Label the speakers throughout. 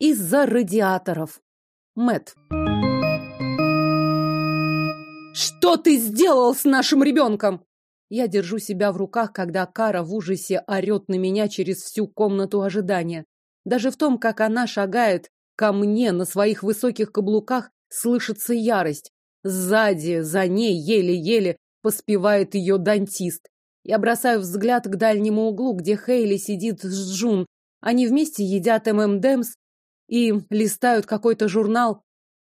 Speaker 1: из-за радиаторов. Мэт. Что ты сделал с нашим ребенком? Я держу себя в руках, когда Кара в ужасе орет на меня через всю комнату ожидания. Даже в том, как она шагает ко мне на своих высоких каблуках, слышится ярость. Сзади, за ней, еле-еле поспевает ее дантист. Я бросаю взгляд к дальнему углу, где Хейли сидит с Джун. Они вместе едят ММДМС и листают какой-то журнал.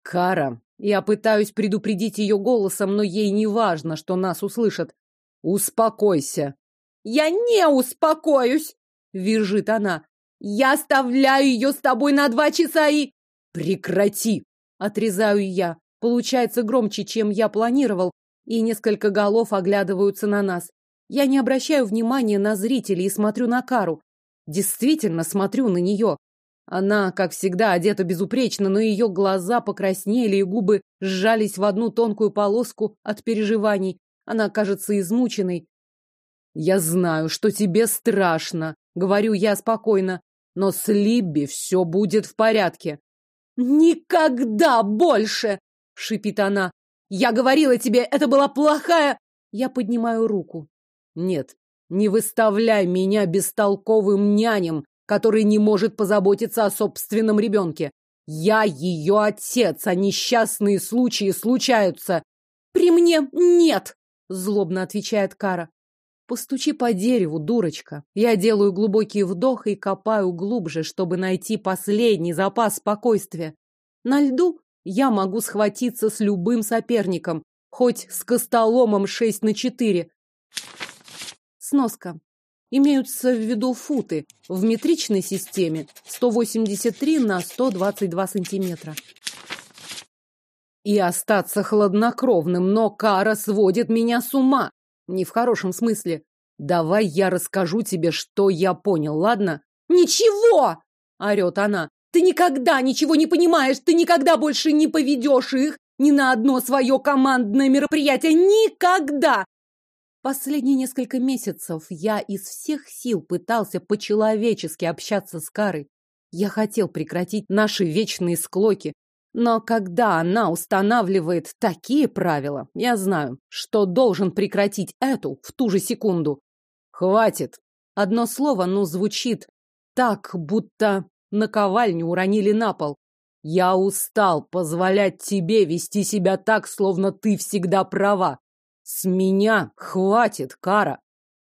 Speaker 1: Кара. Я пытаюсь предупредить ее голосом, но ей не важно, что нас услышат. Успокойся. Я не успокоюсь, визжит она. Я оставляю ее с тобой на два часа и... Прекрати! Отрезаю я. Получается громче, чем я планировал, и несколько голов оглядываются на нас. Я не обращаю внимания на зрителей и смотрю на Кару. Действительно смотрю на нее. Она, как всегда, одета безупречно, но ее глаза покраснели и губы сжались в одну тонкую полоску от переживаний. Она кажется измученной. Я знаю, что тебе страшно, говорю я спокойно, но с Либби все будет в порядке. Никогда больше, шипит она. Я говорила тебе, это была плохая. Я поднимаю руку. Нет, не выставляй меня бестолковым нянем, который не может позаботиться о собственном ребенке. Я ее отец, а несчастные случаи случаются. При мне нет, злобно отвечает Кара. Постучи по дереву, дурочка. Я делаю глубокий вдох и копаю глубже, чтобы найти последний запас спокойствия. На льду я могу схватиться с любым соперником, хоть с костоломом 6 на 4. Сноска. Имеются в виду футы в метричной системе 183 на 122 сантиметра и остаться хладнокровным, но кара сводит меня с ума. Не в хорошем смысле. Давай я расскажу тебе, что я понял, ладно? Ничего! орет она. Ты никогда ничего не понимаешь, ты никогда больше не поведешь их ни на одно свое командное мероприятие. Никогда! Последние несколько месяцев я из всех сил пытался по-человечески общаться с Карой. Я хотел прекратить наши вечные склоки, но когда она устанавливает такие правила, я знаю, что должен прекратить эту в ту же секунду. Хватит. Одно слово, ну, звучит так, будто наковальню уронили на пол. Я устал позволять тебе вести себя так, словно ты всегда права. С меня хватит, Кара.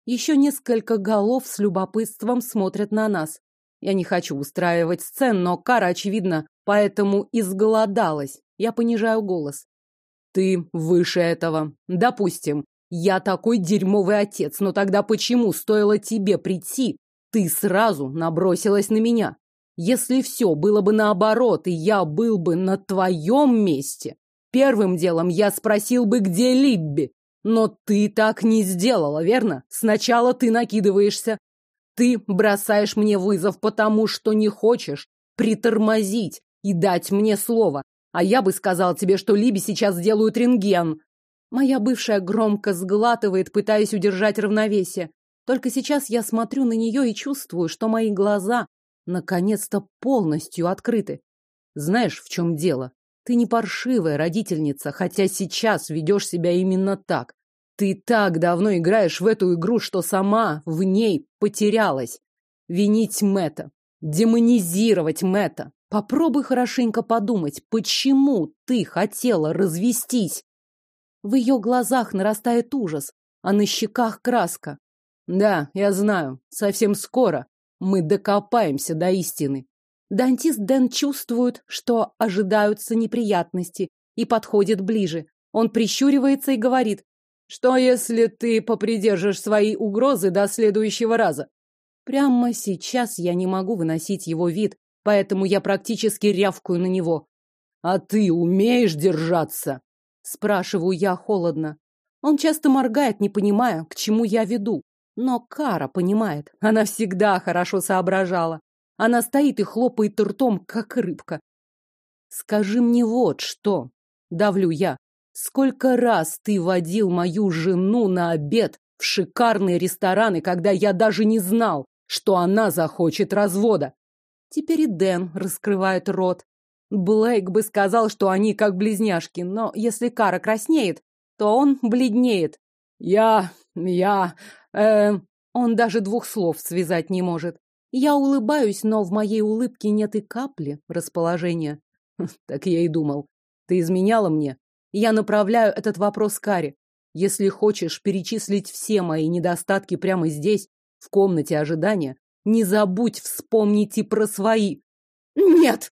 Speaker 1: Еще несколько голов с любопытством смотрят на нас. Я не хочу устраивать сцен, но Кара, очевидно, поэтому изголодалась. Я понижаю голос. Ты выше этого. Допустим, я такой дерьмовый отец, но тогда почему стоило тебе прийти, ты сразу набросилась на меня? Если все было бы наоборот, и я был бы на твоем месте, первым делом я спросил бы, где Либби. Но ты так не сделала, верно? Сначала ты накидываешься. Ты бросаешь мне вызов, потому что не хочешь притормозить, и дать мне слово. А я бы сказал тебе, что Либи сейчас делают рентген. Моя бывшая громко сглатывает, пытаясь удержать равновесие. Только сейчас я смотрю на нее и чувствую, что мои глаза наконец-то полностью открыты. Знаешь, в чем дело? Ты не паршивая родительница, хотя сейчас ведешь себя именно так. Ты так давно играешь в эту игру, что сама в ней потерялась. Винить Мэтта, демонизировать Мэтта, Попробуй хорошенько подумать, почему ты хотела развестись. В ее глазах нарастает ужас, а на щеках краска. Да, я знаю, совсем скоро мы докопаемся до истины. Дантист Дэн чувствует, что ожидаются неприятности, и подходит ближе. Он прищуривается и говорит, что если ты попридержишь свои угрозы до следующего раза? Прямо сейчас я не могу выносить его вид, поэтому я практически рявкаю на него. «А ты умеешь держаться?» Спрашиваю я холодно. Он часто моргает, не понимая, к чему я веду. Но Кара понимает. Она всегда хорошо соображала. Она стоит и хлопает ртом, как рыбка. «Скажи мне вот что!» — давлю я. «Сколько раз ты водил мою жену на обед в шикарные рестораны, когда я даже не знал, что она захочет развода? Теперь и Дэн раскрывает рот. Блейк бы сказал, что они как близняшки, но если Кара краснеет, то он бледнеет. Я... я... э... Он даже двух слов связать не может. Я улыбаюсь, но в моей улыбке нет и капли расположения. Так я и думал. Ты изменяла мне? Я направляю этот вопрос Каре. Если хочешь перечислить все мои недостатки прямо здесь, в комнате ожидания, не забудь вспомнить и про свои. Нет,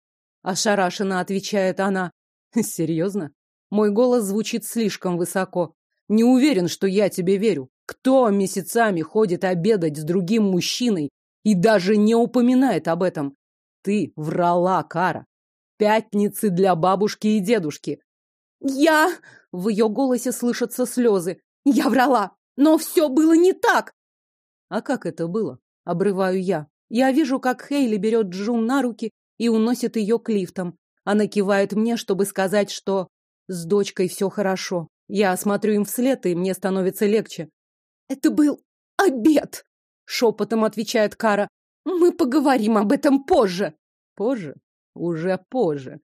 Speaker 1: ошарашенно отвечает она. Серьезно? Мой голос звучит слишком высоко. Не уверен, что я тебе верю. Кто месяцами ходит обедать с другим мужчиной и даже не упоминает об этом? Ты врала, Кара. Пятницы для бабушки и дедушки. Я... В ее голосе слышатся слезы. Я врала, но все было не так. А как это было? Обрываю я. Я вижу, как Хейли берет Джун на руки и уносит ее к лифтам. Она кивает мне, чтобы сказать, что с дочкой все хорошо. Я смотрю им вслед, и мне становится легче. Это был обед, шепотом отвечает Кара. Мы поговорим об этом позже. Позже? Уже позже.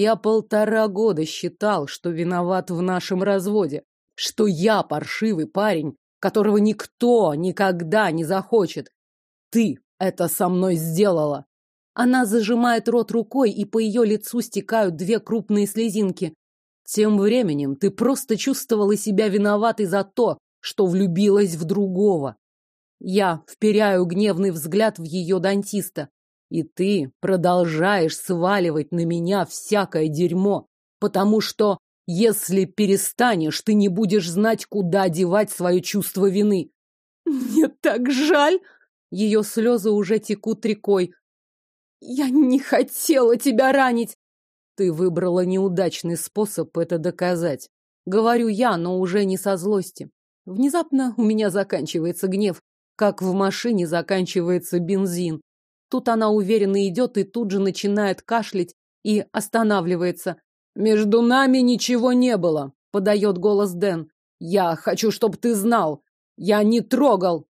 Speaker 1: Я полтора года считал, что виноват в нашем разводе, что я паршивый парень, которого никто никогда не захочет. Ты это со мной сделала. Она зажимает рот рукой, и по ее лицу стекают две крупные слезинки. Тем временем ты просто чувствовала себя виноватой за то, что влюбилась в другого. Я вперяю гневный взгляд в ее дантиста. И ты продолжаешь сваливать на меня всякое дерьмо, потому что если перестанешь, ты не будешь знать, куда девать свое чувство вины. Мне так жаль. Ее слезы уже текут рекой. Я не хотела тебя ранить. Ты выбрала неудачный способ это доказать. Говорю я, но уже не со злости. Внезапно у меня заканчивается гнев, как в машине заканчивается бензин. Тут она уверенно идет и тут же начинает кашлять и останавливается. «Между нами ничего не было», — подает голос Дэн. «Я хочу, чтобы ты знал. Я не трогал».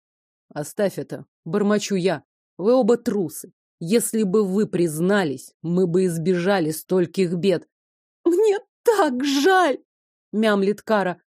Speaker 1: «Оставь это», — бормочу я. «Вы оба трусы. Если бы вы признались, мы бы избежали стольких бед». «Мне так жаль!» — мямлит Кара.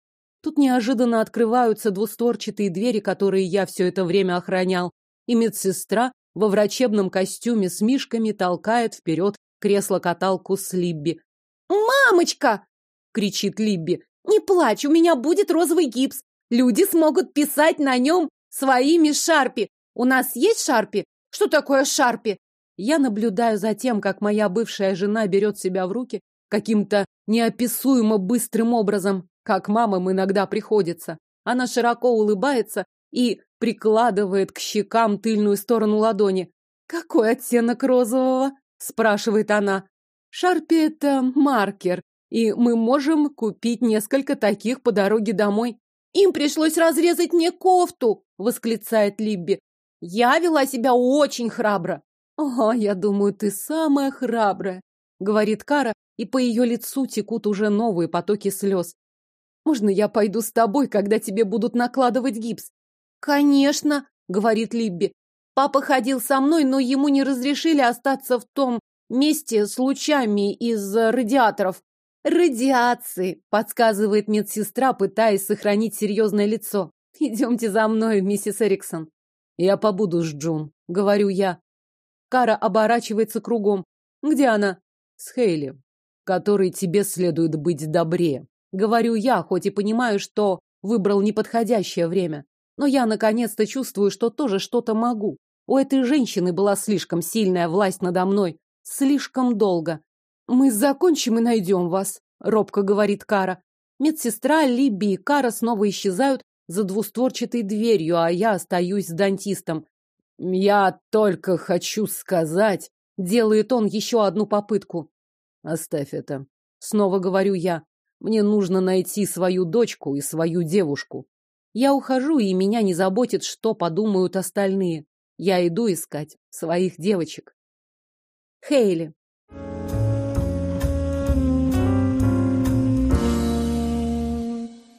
Speaker 1: Тут неожиданно открываются двустворчатые двери, которые я все это время охранял, и медсестра во врачебном костюме с мишками толкает вперед кресло-каталку с Либби. «Мамочка!» — кричит Либби. «Не плачь, у меня будет розовый гипс. Люди смогут писать на нем своими шарпи. У нас есть шарпи? Что такое шарпи?» Я наблюдаю за тем, как моя бывшая жена берет себя в руки каким-то неописуемо быстрым образом, как мамам иногда приходится. Она широко улыбается и прикладывает к щекам тыльную сторону ладони. «Какой оттенок розового?» – спрашивает она. «Шарпи – это маркер, и мы можем купить несколько таких по дороге домой». «Им пришлось разрезать мне кофту!» – восклицает Либби. «Я вела себя очень храбро». «О, я думаю, ты самая храбрая», — говорит Кара, и по ее лицу текут уже новые потоки слез. «Можно я пойду с тобой, когда тебе будут накладывать гипс? «Конечно», — говорит Либби. «Папа ходил со мной, но ему не разрешили остаться в том месте с лучами из радиаторов». «Радиации», — подсказывает медсестра, пытаясь сохранить серьезное лицо. «Идемте за мной, миссис Эриксон». «Я побуду с Джун», — говорю я. Кара оборачивается кругом. «Где она?» «С Хейли, которой тебе следует быть добрее». Говорю я, хоть и понимаю, что выбрал неподходящее время. Но я наконец-то чувствую, что тоже что-то могу. У этой женщины была слишком сильная власть надо мной. Слишком долго. Мы закончим и найдем вас, робко говорит Кара. Медсестра, Либи и Кара снова исчезают за двустворчатой дверью, а я остаюсь с дантистом. Я только хочу сказать, делает он еще одну попытку. Оставь это. Снова говорю я. Мне нужно найти свою дочку и свою девушку. Я ухожу, и меня не заботит, что подумают остальные. Я иду искать своих девочек. Хейли.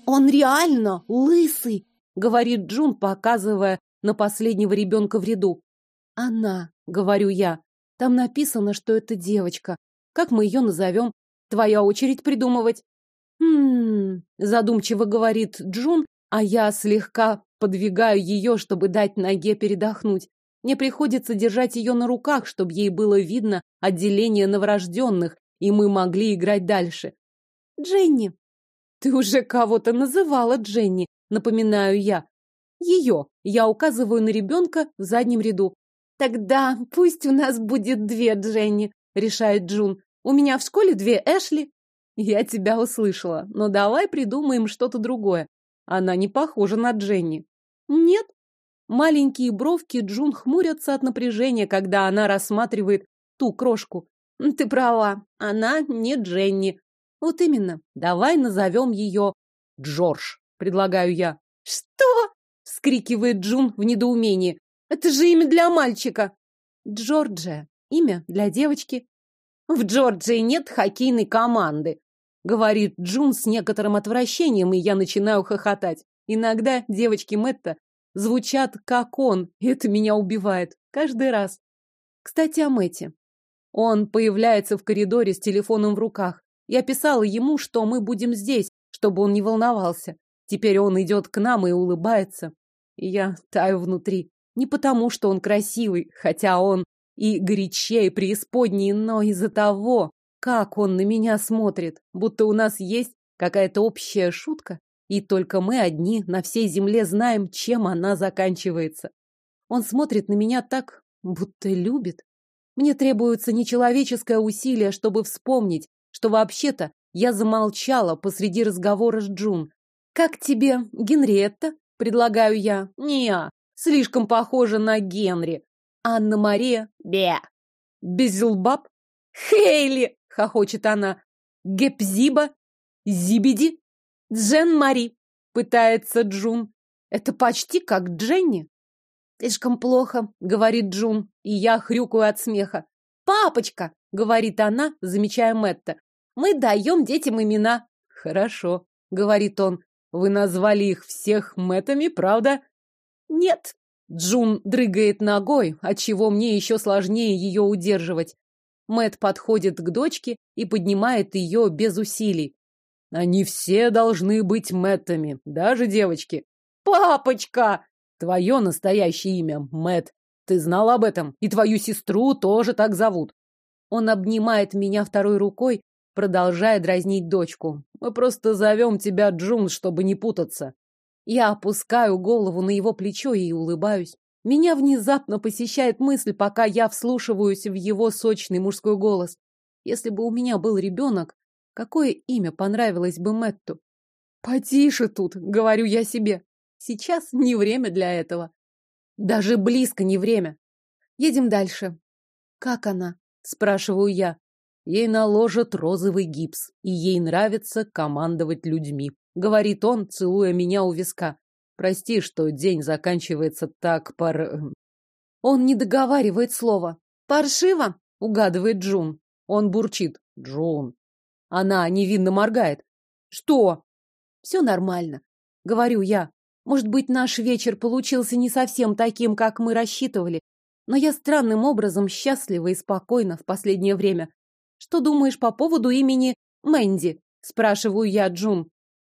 Speaker 1: Он реально лысый, говорит Джун, показывая на последнего ребенка в ряду. Она, говорю я. Там написано, что это девочка. Как мы ее назовем? Твоя очередь придумывать. Хм, задумчиво говорит Джун, а я слегка подвигаю ее, чтобы дать ноге передохнуть. Мне приходится держать ее на руках, чтобы ей было видно отделение новорожденных, и мы могли играть дальше. Дженни. Ты уже кого-то называла Дженни, напоминаю я. Ее. Я указываю на ребенка в заднем ряду. Тогда пусть у нас будет две Дженни, решает Джун. У меня в школе две Эшли. Я тебя услышала, но давай придумаем что-то другое. Она не похожа на Дженни. Нет. Маленькие бровки Джун хмурятся от напряжения, когда она рассматривает ту крошку. Ты права, она не Дженни. Вот именно. Давай назовем ее Джордж, предлагаю я. Что? вскрикивает Джун в недоумении. Это же имя для мальчика. Джорджия. Имя для девочки. В Джорджии нет хоккейной команды, говорит Джун с некоторым отвращением, и я начинаю хохотать. Иногда девочки Мэтта звучат как он, это меня убивает. Каждый раз. Кстати, о Мэтте. Он появляется в коридоре с телефоном в руках. Я писала ему, что мы будем здесь, чтобы он не волновался. Теперь он идет к нам и улыбается. И я таю внутри. Не потому, что он красивый, хотя он и горячее преисподней, но из-за того, как он на меня смотрит, будто у нас есть какая-то общая шутка, и только мы одни на всей земле знаем, чем она заканчивается. Он смотрит на меня так, будто любит. Мне требуется нечеловеческое усилие, чтобы вспомнить, что вообще-то я замолчала посреди разговора с Джун. «Как тебе, Генриетта?» – предлагаю я. «Не, слишком похожа на Генри. Анна-Мария? Бе. Безилбаб? Хейли!» – хохочет она. «Гепзиба? Зибиди?» Джен-Мари, пытается Джун. Это почти как Дженни. Слишком плохо, говорит Джун, и я хрюкаю от смеха. Папочка, говорит она, замечая Мэтта. Мы даем детям имена. Хорошо, говорит он. Вы назвали их всех Мэттами, правда? Нет. Джун дрыгает ногой, отчего мне еще сложнее ее удерживать. Мэт подходит к дочке и поднимает ее без усилий. Они все должны быть Мэттами, даже девочки. Папочка! Твое настоящее имя Мэт. Ты знал об этом? И твою сестру тоже так зовут. Он обнимает меня второй рукой, продолжая дразнить дочку. Мы просто зовем тебя Джун, чтобы не путаться. Я опускаю голову на его плечо и улыбаюсь. Меня внезапно посещает мысль, пока я вслушиваюсь в его сочный мужской голос. Если бы у меня был ребенок, Какое имя понравилось бы Мэтту? Потише тут, говорю я себе. Сейчас не время для этого. Даже близко не время. Едем дальше. Как она? Спрашиваю я. Ей наложат розовый гипс, и ей нравится командовать людьми, говорит он, целуя меня у виска. Прости, что день заканчивается так пар... Он не договаривает слова. Паршиво, угадывает Джун. Он бурчит. Джун, она невинно моргает. Что? Все нормально, говорю я. Может быть, наш вечер получился не совсем таким, как мы рассчитывали, но я странным образом счастлива и спокойна в последнее время. Что думаешь по поводу имени Мэнди? Спрашиваю я Джун.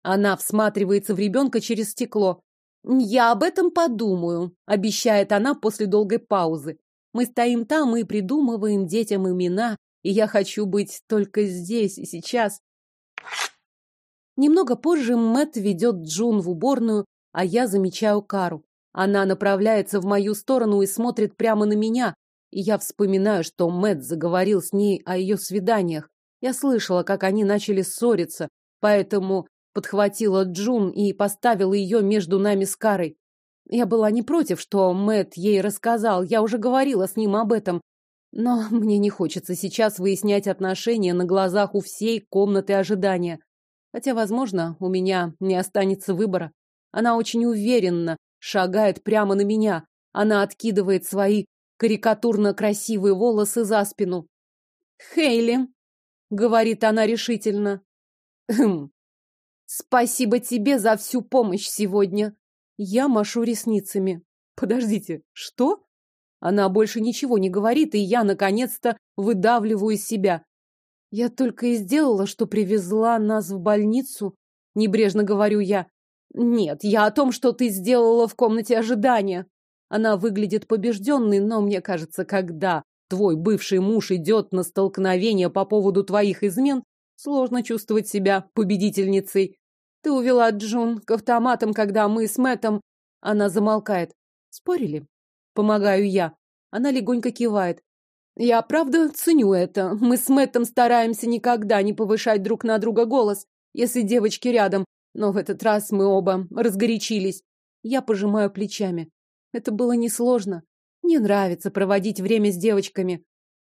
Speaker 1: Она всматривается в ребенка через стекло. Я об этом подумаю, обещает она после долгой паузы. Мы стоим там и придумываем детям имена, и я хочу быть только здесь и сейчас. Немного позже Мэт ведет Джун в уборную, а я замечаю Кару. Она направляется в мою сторону и смотрит прямо на меня, и я вспоминаю, что Мэт заговорил с ней о ее свиданиях. Я слышала, как они начали ссориться, поэтому подхватила Джун и поставила ее между нами с Карой. Я была не против, что Мэт ей рассказал, я уже говорила с ним об этом, но мне не хочется сейчас выяснять отношения на глазах у всей комнаты ожидания. Хотя, возможно, у меня не останется выбора. Она очень уверенно шагает прямо на меня. Она откидывает свои карикатурно красивые волосы за спину. «Хейли», — говорит она решительно, «Хм, спасибо тебе за всю помощь сегодня». Я машу ресницами. Подождите, что? Она больше ничего не говорит, и я, наконец-то, выдавливаю из себя. Я только и сделала, что привезла нас в больницу. Небрежно говорю я. Нет, я о том, что ты сделала в комнате ожидания. Она выглядит побежденной, но мне кажется, когда твой бывший муж идет на столкновение по поводу твоих измен, сложно чувствовать себя победительницей. Ты увела Джун к автоматам, когда мы с Мэттом... Она замолкает. Спорили? Помогаю я. Она легонько кивает. Я правда ценю это. Мы с Мэттом стараемся никогда не повышать друг на друга голос, если девочки рядом. Но в этот раз мы оба разгорячились. Я пожимаю плечами. Это было несложно. Мне нравится проводить время с девочками.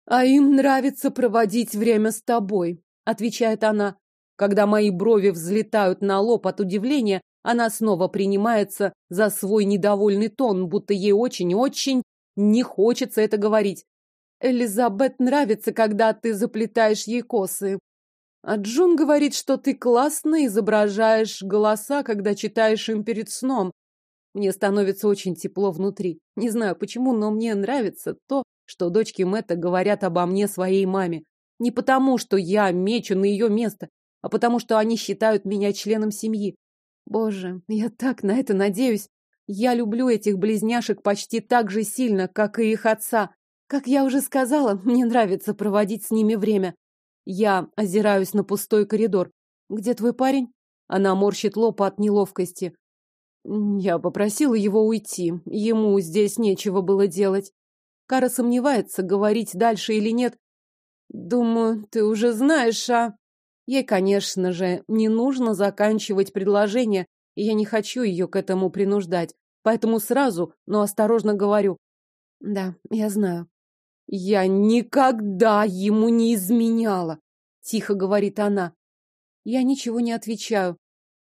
Speaker 1: А им нравится проводить время с тобой, отвечает она. Когда мои брови взлетают на лоб от удивления, она снова принимается за свой недовольный тон, будто ей очень-очень не хочется это говорить. Элизабет нравится, когда ты заплетаешь ей косы. А Джун говорит, что ты классно изображаешь голоса, когда читаешь им перед сном. Мне становится очень тепло внутри. Не знаю почему, но мне нравится то, что дочки Мэтта говорят обо мне своей маме. Не потому, что я мечу на ее место, а потому, что они считают меня членом семьи. Боже, я так на это надеюсь. Я люблю этих близняшек почти так же сильно, как и их отца. Как я уже сказала, мне нравится проводить с ними время. Я озираюсь на пустой коридор. Где твой парень? Она морщит лоб от неловкости. Я попросила его уйти. Ему здесь нечего было делать. Кара сомневается, говорить дальше или нет. Думаю, ты уже знаешь, а... Ей, конечно же, не нужно заканчивать предложение, и я не хочу ее к этому принуждать. Поэтому сразу, но осторожно говорю. Да, я знаю. Я никогда ему не изменяла, тихо говорит она. Я ничего не отвечаю.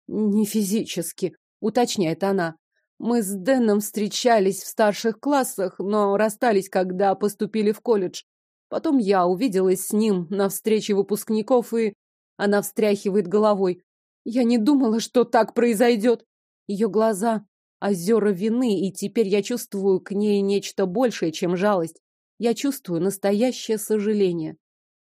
Speaker 1: Не физически, уточняет она. Мы с Дэном встречались в старших классах, но расстались, когда поступили в колледж. Потом я увиделась с ним на встрече выпускников и она встряхивает головой. Я не думала, что так произойдет. Ее глаза — озера вины, и теперь я чувствую к ней нечто большее, чем жалость. Я чувствую настоящее сожаление.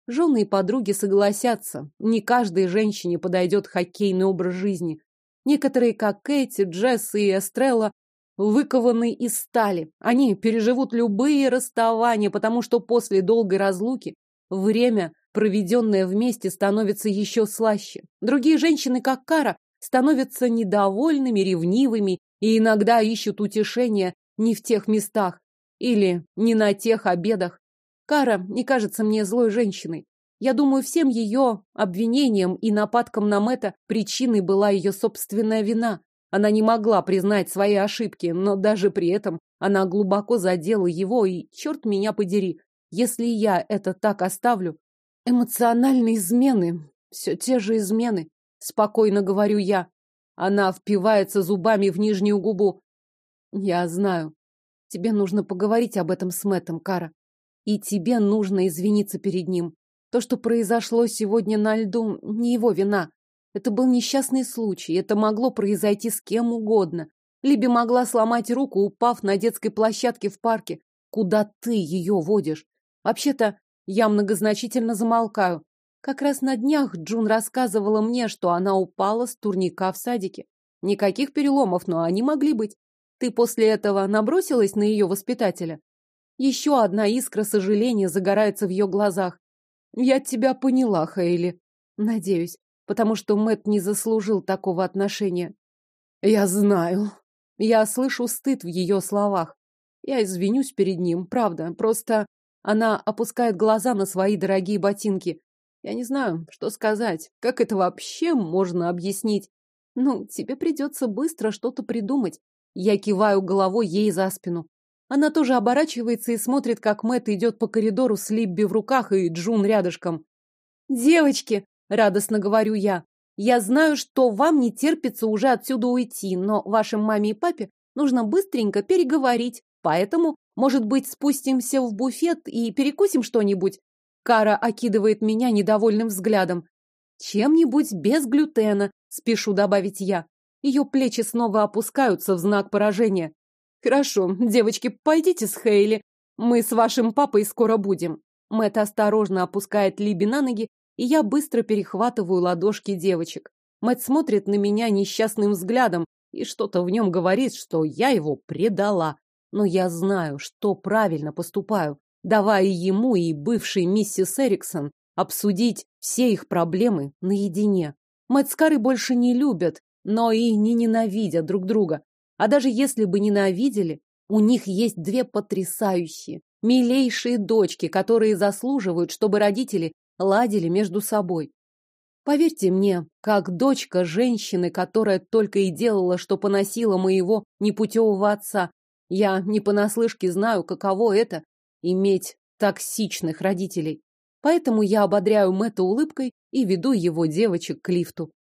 Speaker 1: Жены и подруги согласятся. Не каждой женщине подойдет хоккейный образ жизни. Некоторые, как Кэти, Джесс и Эстрелла, выкованы из стали. Они переживут любые расставания, потому что после долгой разлуки время проведенное вместе, становится еще слаще. Другие женщины, как Кара, становятся недовольными, ревнивыми и иногда ищут утешения не в тех местах или не на тех обедах. Кара не кажется мне злой женщиной. Я думаю, всем ее обвинениям и нападкам на Мэтта причиной была ее собственная вина. Она не могла признать свои ошибки, но даже при этом она глубоко задела его, и, черт меня подери, если я это так оставлю, Эмоциональные измены. Все те же измены. Спокойно говорю я. Она впивается зубами в нижнюю губу. Я знаю. Тебе нужно поговорить об этом с Мэттом, Кара. И тебе нужно извиниться перед ним. То, что произошло сегодня на льду, не его вина. Это был несчастный случай. Это могло произойти с кем угодно. Либи могла сломать руку, упав на детской площадке в парке. Куда ты ее водишь? Вообще-то, я многозначительно замолкаю. Как раз на днях Джун рассказывала мне, что она упала с турника в садике. Никаких переломов, но они могли быть. Ты после этого набросилась на ее воспитателя? Еще одна искра сожаления загорается в ее глазах. Я тебя поняла, Хейли. Надеюсь, потому что Мэт не заслужил такого отношения. Я знаю. Я слышу стыд в ее словах. Я извинюсь перед ним, правда. Просто она опускает глаза на свои дорогие ботинки. Я не знаю, что сказать. Как это вообще можно объяснить? Ну, тебе придется быстро что-то придумать. Я киваю головой ей за спину. Она тоже оборачивается и смотрит, как Мэтт идет по коридору с Либби в руках и Джун рядышком. «Девочки!» — радостно говорю я. «Я знаю, что вам не терпится уже отсюда уйти, но вашим маме и папе нужно быстренько переговорить, поэтому может быть, спустимся в буфет и перекусим что-нибудь? Кара окидывает меня недовольным взглядом. Чем-нибудь без глютена, спешу добавить я. Ее плечи снова опускаются в знак поражения. Хорошо, девочки, пойдите с Хейли. Мы с вашим папой скоро будем. Мэтт осторожно опускает Либи на ноги, и я быстро перехватываю ладошки девочек. Мэтт смотрит на меня несчастным взглядом, и что-то в нем говорит, что я его предала. Но я знаю, что правильно поступаю, давая ему и бывшей миссис Эриксон обсудить все их проблемы наедине. Мэтт с больше не любят, но и не ненавидят друг друга. А даже если бы ненавидели, у них есть две потрясающие, милейшие дочки, которые заслуживают, чтобы родители ладили между собой. Поверьте мне, как дочка женщины, которая только и делала, что поносила моего непутевого отца, я не понаслышке знаю, каково это — иметь токсичных родителей. Поэтому я ободряю Мэтта улыбкой и веду его девочек к лифту.